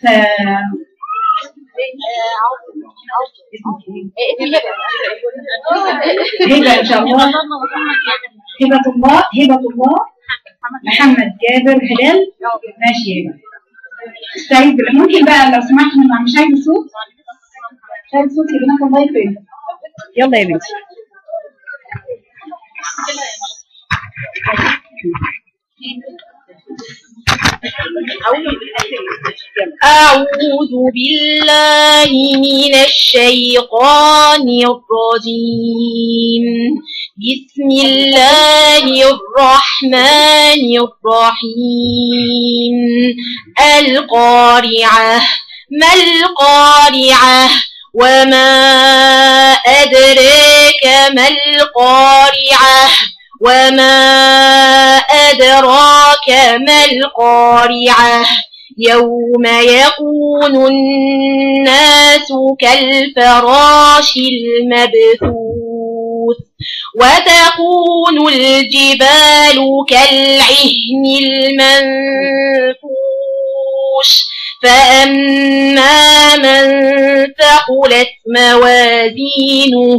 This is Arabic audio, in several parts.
ف هبة إن شاء الله. هبة الله هبة الله. محمد جابر هلال ماشي يا بالله. ممكن بقى لو سمحت من مش عايز صوت مش عايز صوت يبقى الله يكرمك يلا يا بنتي أعوذ بالله من الشيطان الرجيم. بسم الله الرحمن الرحيم. القارعة ما القارعة؟ وما أدريك ما القارعة؟ وما أدراك ما القارعة يوم يكون الناس كالفراش المبثوث وتكون الجبال كالعهن المنفوش فأما من ثقلت موازينه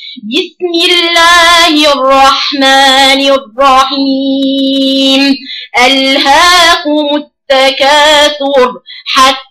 بسم الله الرحمن الرحيم ألهاكم التكاثر حتى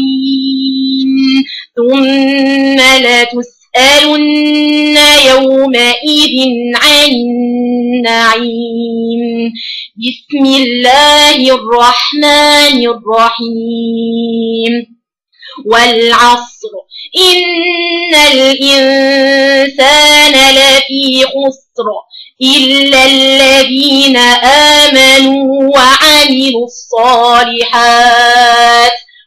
ثم لتسألن يومئذ عن النعيم. بسم الله الرحمن الرحيم. والعصر. إن الإنسان لفي خسر إلا الذين آمنوا وعملوا الصالحات.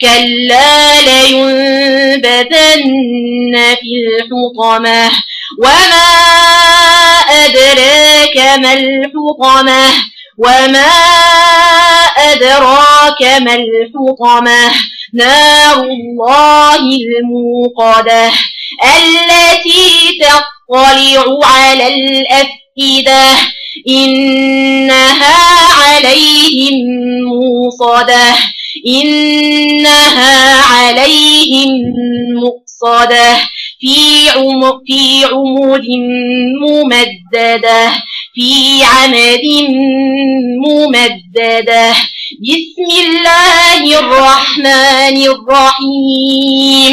كلا لينبذن في الحطمة وما أدراك ما الحطمة وما أدراك ما الحطمة نار الله الموقدة التي تطلع على الأفئدة إنها عليهم موصدة إنها عليهم مؤصدة في عم في عمود ممددة في عمد ممددة. بسم الله الرحمن الرحيم.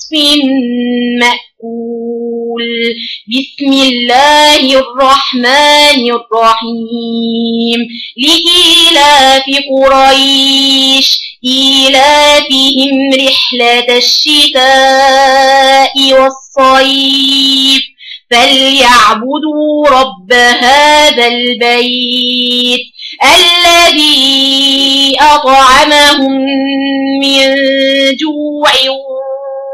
مأكول. بسم الله الرحمن الرحيم. لإيلاف قريش. إيلافهم رحلة الشتاء والصيف. فليعبدوا رب هذا البيت الذي أطعمهم من جوع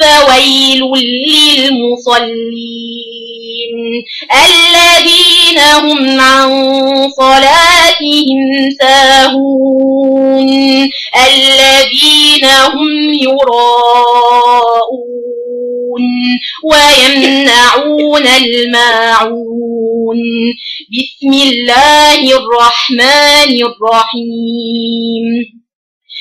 فويل للمصلين. الذين هم عن صلاتهم ساهون. الذين هم يراءون ويمنعون الماعون. بسم الله الرحمن الرحيم.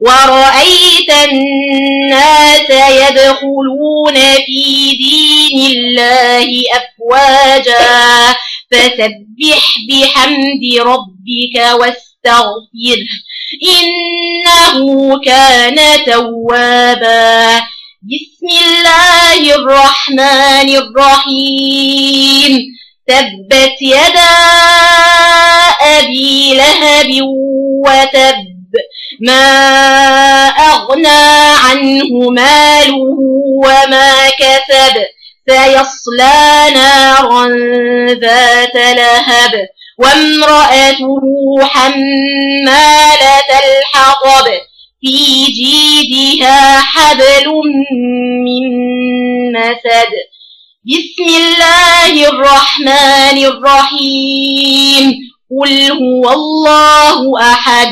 ورأيت الناس يدخلون في دين الله أفواجا فسبح بحمد ربك واستغفره إنه كان توابا. بسم الله الرحمن الرحيم. تبت يدا أبي لهب وتب ما أغنى عنه ماله وما كسب سيصلى نارا ذات لهب وامرأته حمالة الحطب في جيدها حبل من مسد بسم الله الرحمن الرحيم قل هو الله أحد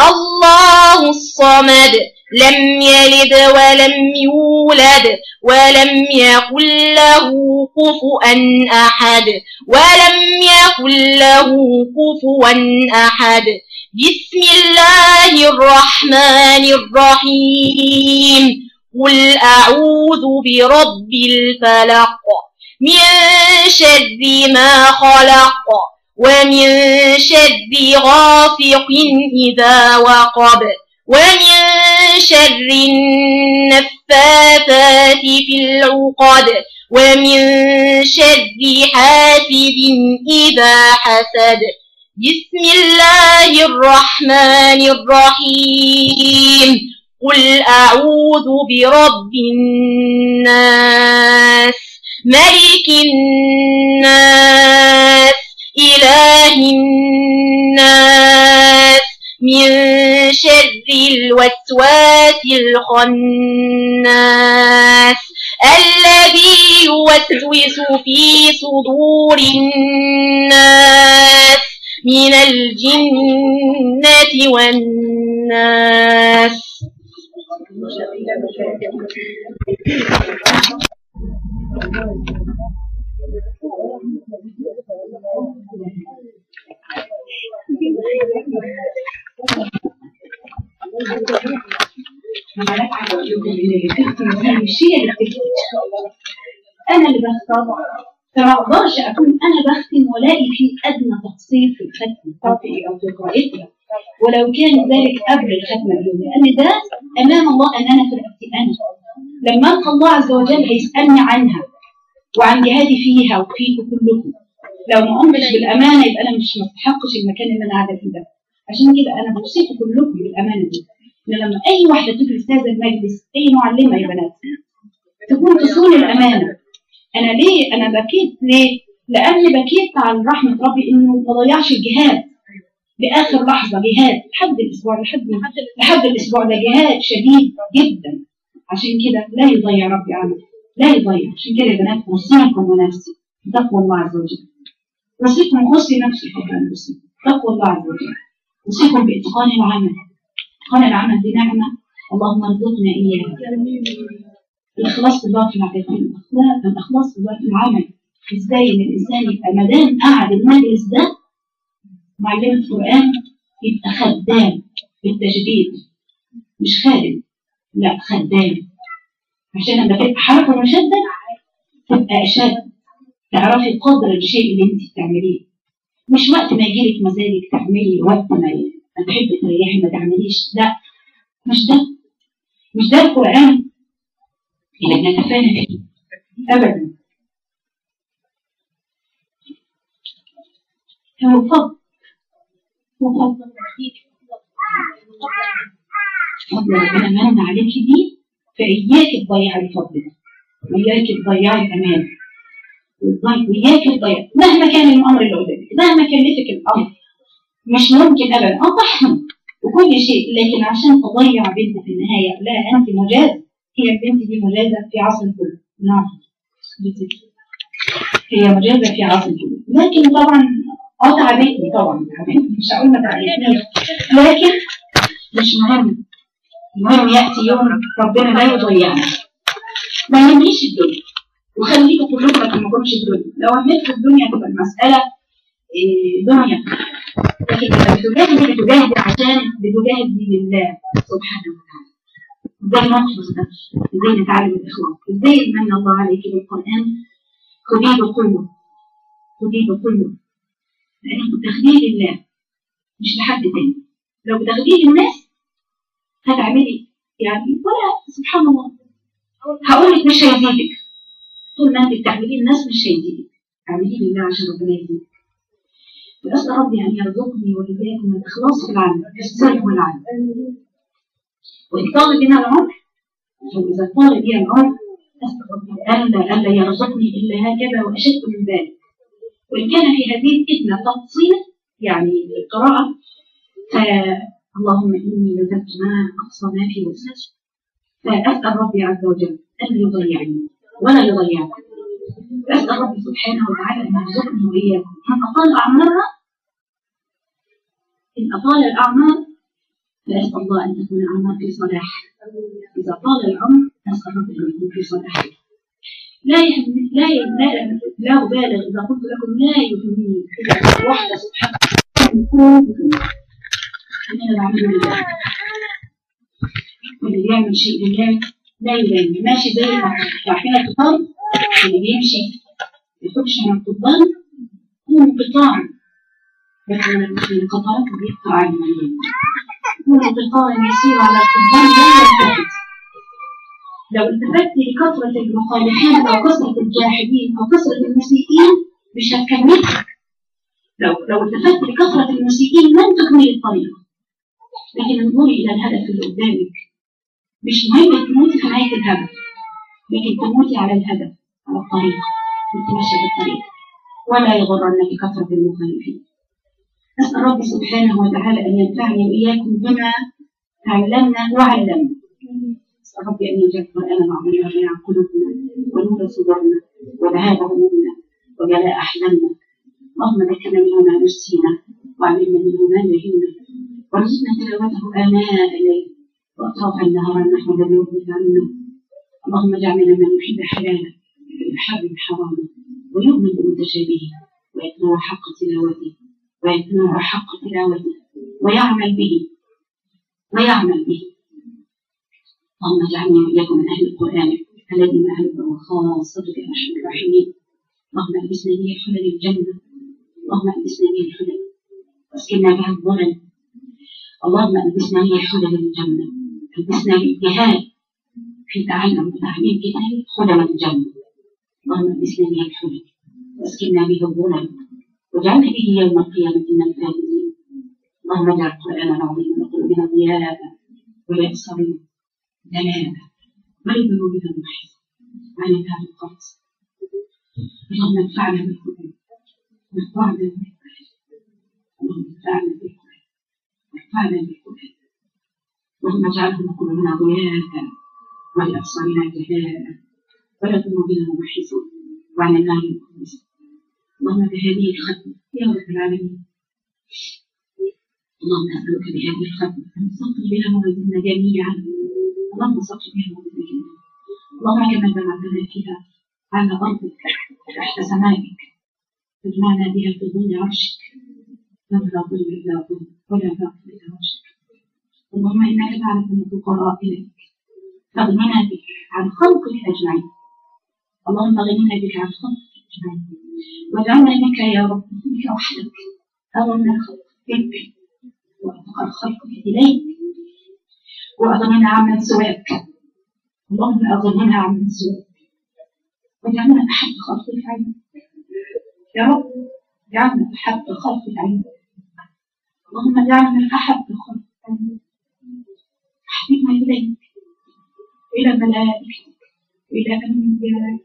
الله الصمد لم يلد ولم يولد ولم يكن له كفوا أحد ولم يكن له كفوا أحد بسم الله الرحمن الرحيم قل أعوذ برب الفلق من شر ما خلق ومن شر غافق إذا وقب ومن شر النفاثات في العقد ومن شر حاسد إذا حسد. بسم الله الرحمن الرحيم. قل أعوذ برب الناس ملك الناس إله الناس من شر الوسواس الخناس الذي يوسوس في صدور الناس من الجنة والناس. اللي بتكتب أنا اللي بختار. فما أقدرش أكون أنا بختم والاقي في أدنى تقصير في الختم في أو في قراءتها ولو كان ذلك قبل الختمة الأولى لأن ده أمام الله أمانة في رقبتي أنا لما الله عز وجل هيسألني عنها وعن جهادي فيها وفيكم كلكم. لو ما قمتش بالأمانة يبقى أنا مش مستحقش المكان اللي أنا قاعدة فيه ده. عشان كده أنا بوصيكم كلكم بالأمانة دي. إن لما أي واحدة تجلس هذا المجلس أي معلمة يا بنات تكون تصون الأمانة. أنا ليه؟ أنا بكيت ليه؟ لأني بكيت على رحمة ربي إنه ما ضيعش الجهاد. لآخر لحظة جهاد. لحد الأسبوع لحد لحد الأسبوع ده جهاد شديد جدا. عشان كده لا يضيع ربي عمل. لا يضيع. عشان كده يا بنات أوصيكم ونفسي بتقوى الله عز وجل. أوصيكم وأوصي نفسي قبل أن أوصي تقوى الله عز وجل. أوصيكم بإتقان العمل. إتقان العمل دي نعمة. اللهم ارزقنا إياها. الإخلاص في الله في العقيدة الإخلاص في الله في العمل. إزاي إن الإنسان يبقى ما دام قعد المجلس ده؟ معلمة القرآن يبقى خدام بالتجديد مش خادم لا خدام. عشان لما تبقى حركة مشدة تبقى أشد. تعرفي قدر الشيء اللي انت بتعمليه. مش وقت ما يجيلك مزاجك تعملي وقت ما تحبي تريحي ما تعمليش. لا مش ده. مش ده القرآن اللي بنتفانى فيه. أبدا. هو فضل هو فضل ربنا من عليك دي فإياك تضيعي الفضل ده. وإياك تضيعي الأمان. وإياك تضيعي مهما كان الأمر اللي قدامك مهما كلفك الأمر مش ممكن أبدا. أطحن وكل شيء لكن عشان تضيع بنت في النهاية لا أنت مجاز. هي البنت دي مجازة في عصر الكل نعم. هي مجازة في عصر الكل لكن طبعا آه تعبتني طبعا. مش هقول ما تعبتنيش لكن مش مهم. المهم يأتي يوم ربنا لا يضيعنا. ما يهمنيش الدنيا. وخليكم كلكم ما تهمكمش الدنيا لو في الدنيا تبقى المسألة إيه دنيا. لكن لما بتجاهدي بتجاهدي عشان بتجاهدي لله سبحانه وتعالى. إزاي نخلص ده؟ إزاي نتعلم الاخلاص إزاي من الله عليك بالقرآن؟ خديه بقوة. خديه بقوة. لانك بتاخديه لله مش لحد تاني. لو بتاخديه للناس هتعملي يعني ولا سبحان الله. هقول لك مش هيزيدك. طول ما انت بتعمليه الناس مش هيزيدك اعمليه لله عشان ربنا يزيدك وأسأل ربي أن يرزقني وإياكم الإخلاص في العمل السر والعمل وإن طال بنا العمر فإذا طال بي العمر أسأل ربي ألا ألا يرزقني إلا هكذا وأشد من ذلك. وإن كان في هذه الفتنة تفصيل يعني القراءة فاللهم إني لذبت ما أقصى ما في وسعي فأسأل ربي عز وجل أن يضيعني. ولا يضيعني أسأل ربي سبحانه وتعالى أن يرزقني وإياكم. من أطال أعمارنا إن أطال الأعمار فأسأل الله أن تكون الأعمار في صلاح. إذا طال العمر أسأل ربي أن يكون في صلاح. لا لا لا لا أبالغ. إذا قلت لكم لا يهمني إلا واحدة سبحانه أن أنا بعمله لله واللي بيعمل شيء لله يبالي ماشي زي ما رايحين القطار اللي بيمشي يخش من القضبان هو انقطاع. لكن القطارات بيقطع عن هو انقطاع يسير على القضبان يلتفت لو التفت لكثرة المخالفين أو كثرة الجاحدين أو كثرة المسيئين مش هتكملك لو لو التفت لكثرة المسيئين لن تكمل الطريق لكن انظري إلى الهدف اللي قدامك. مش تموتي في نهاية الهدف. لكن تموتي على الهدف على الطريق تتمشى بالطريق. ولا يغرنك كثرة المخالفين. أسأل ربي سبحانه وتعالى أن ينفعني وإياكم بما تعلمنا وعلمنا. أسأل ربي أن يجعل القرآن العظيم ربيع قلوبنا ونور صدورنا وذهاب همومنا وجلاء أحلامنا اللهم ذكرنا منه ما نسينا وعلمنا منه ما جهلنا وارزقنا تلاوته آناء الليل. وأطراف النهار نحو ذنوبك عنا اللهم اجعلنا من يحب حلاله ويحب حرامه ويؤمن بمتشابهه ويتلو حق تلاوته ويتلو حق تلاوته ويعمل به ويعمل به. اللهم اجعلني واياكم من أهل القرآن الذي اهلك وخاصتك يا ارحم الراحمين اللهم ألبسنا به حلل الجنة. اللهم ألبسنا به الحلل. واسكننا بها الظلل. اللهم ألبسنا هي حلل الجنة. ألبسنا الابتهال في تعلم وتعليم كتاب حلل الجنة اللهم هي الحلل واسكننا به الظلم واجعلنا به يوم القيامة من الفائزين اللهم اجعل القرآن العظيم لقلوبنا ضياء ولأبصارنا دلالا ولذنوبنا محيصا عن هذا القرص اللهم انفعنا بالقرآن وانفعنا بالقرآن اللهم انفعنا بالقرآن وانفعنا بالقرآن اللهم اجعله لقلوبنا ضياء ولأبصارنا جلاء ولذنوبنا محيصا وعن النار مخلصا اللهم بهذه الختمة يا رب العالمين. اللهم أسألك بهذه الختمة أن تصقل بها موازيننا جميعا. اللهم صقل بها موازيننا جميعا. اللهم كما جمعتنا فيها على أرضك تحت سمائك تجمعنا بها في ظل عرشك. لا ظل إلا ظل ولا باطل إلا عرشك. اللهم إنك تعرف أن الفقراء إليك فاغننا بك عن خلقك أجمعين. اللهم أغننا بك عن خلقك أجمعين. واجعلنا بك يا رب بك وحدك أغنى الخلق بك وأتقى الخلق إليك وأغننا عمن سواك. اللهم أغننا عمن سواك. واجعلنا أحب خلقك عينك يا رب اجعلنا أحب خلقك عينك اللهم اجعلنا أحب خلقك عينك أحببنا إليك إلى ملائكتك إلى أنبيائك.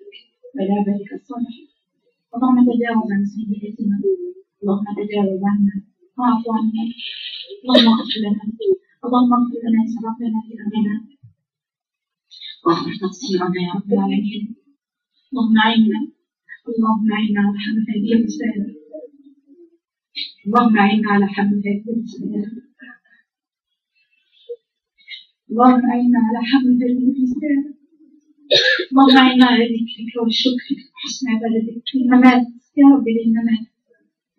ملابتك الصالحة اللهم تجاوز عن سيئاتنا. اللهم تجاوز عنا. واعف عنا. اللهم اغفر لنا. اللهم اغفر لنا اسرافنا في أمرنا. واغفر تقصيرنا يا رب العالمين. اللهم أعنا. اللهم أعنا على حمل هذه الرساله اللهم أعنا على حمل هذه الرساله اللهم اعنا على حمل هذه الرساله اللهم اعنا على ذكرك وشكرك وحسن عبادتك للممات يا رب للممات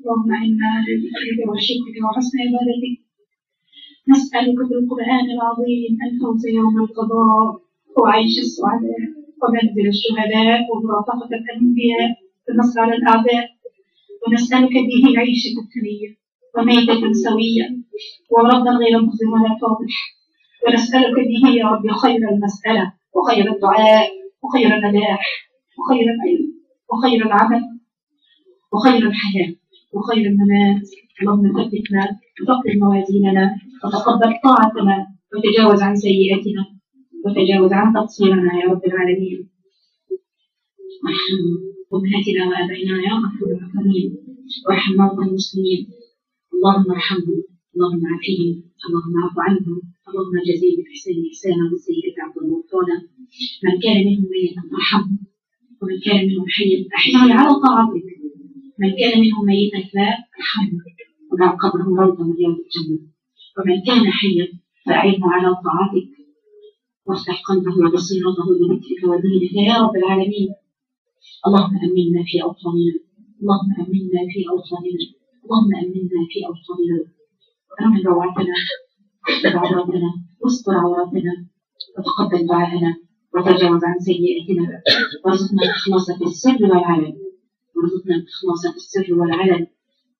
اللهم اعنا على ذكرك وشكرك وحسن عبادتك نسألك بالقرآن العظيم الفوز يوم القضاء وعيش السعداء ومنزل الشهداء ومرافقة الأنبياء والنصر على الأعداء ونسألك به عيشة الثنية وميتة سوية وردا غير مخزن ولا فاضح ونسألك به يا رب خير المسألة وخير الدعاء وخير النجاح وخير العلم وخير العمل وخير الحياة وخير الممات. اللهم ثبتنا وثقل موازيننا وتقبل طاعتنا وتجاوز عن سيئاتنا وتجاوز عن تقصيرنا يا رب العالمين. وارحم أمهاتنا وآبائنا يا غفور الرحيم. وارحم موتى المسلمين. اللهم ارحمهم. اللهم عافهم اللهم اعف عنهم. اللهم جزيهم بالاحسان احسانا والسيئات عفوا وغفرانا من كان منهم ميتا فارحمه. ومن كان منهم حيا احياه على طاعتك. من كان منهم ميتا فارحمه. وجعل قبره روضه من رياض الجنة. ومن كان حيا فأعينه على طاعتك. وافتح قلبه وبصيرته لذكرك ودينك يا رب العالمين. اللهم أمنا في أوطاننا. اللهم أمنا في أوطاننا. اللهم أمنا في أوطاننا. وامن روعتنا واحفظ عوراتنا واستر عوراتنا وتقبل دعاءنا. وتجاوز عن سيئاتنا. وارزقنا الاخلاص في السر والعلن. وارزقنا الاخلاص في السر والعلن.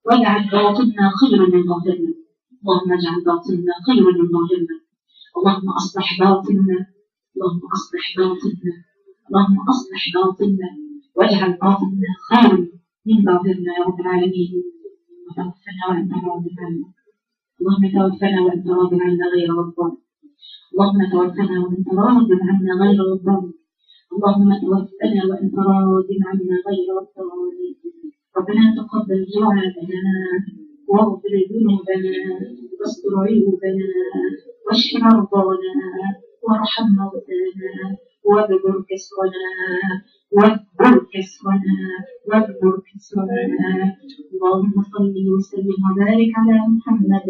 واجعل باطننا خيرا من ظاهرنا اللهم اجعل باطننا خيرا من ظاهرنا اللهم أصلح باطننا. اللهم أصلح باطننا. اللهم أصلح باطننا. واجعل باطننا خيرا من ظاهرنا يا رب العالمين. وتوفنا وانت راض عنا اللهم توفنا وانت راض عنا غير غضبان اللهم توفنا وانت راض عنا غير غضبان اللهم توفنا وانت راض عنا غير غضبان ربنا تقبل دعاءنا واغفر ذنوبنا واستر عيوبنا واشف مرضانا وارحم موتانا. واذكر كسرنا واذكر كسرنا واذكر كسرنا اللهم صل وسلم وبارك على محمد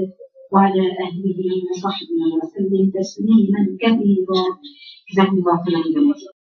وعلى اهله وصحبه وسلم تسليما كثيرا جزاكم الله خيرا.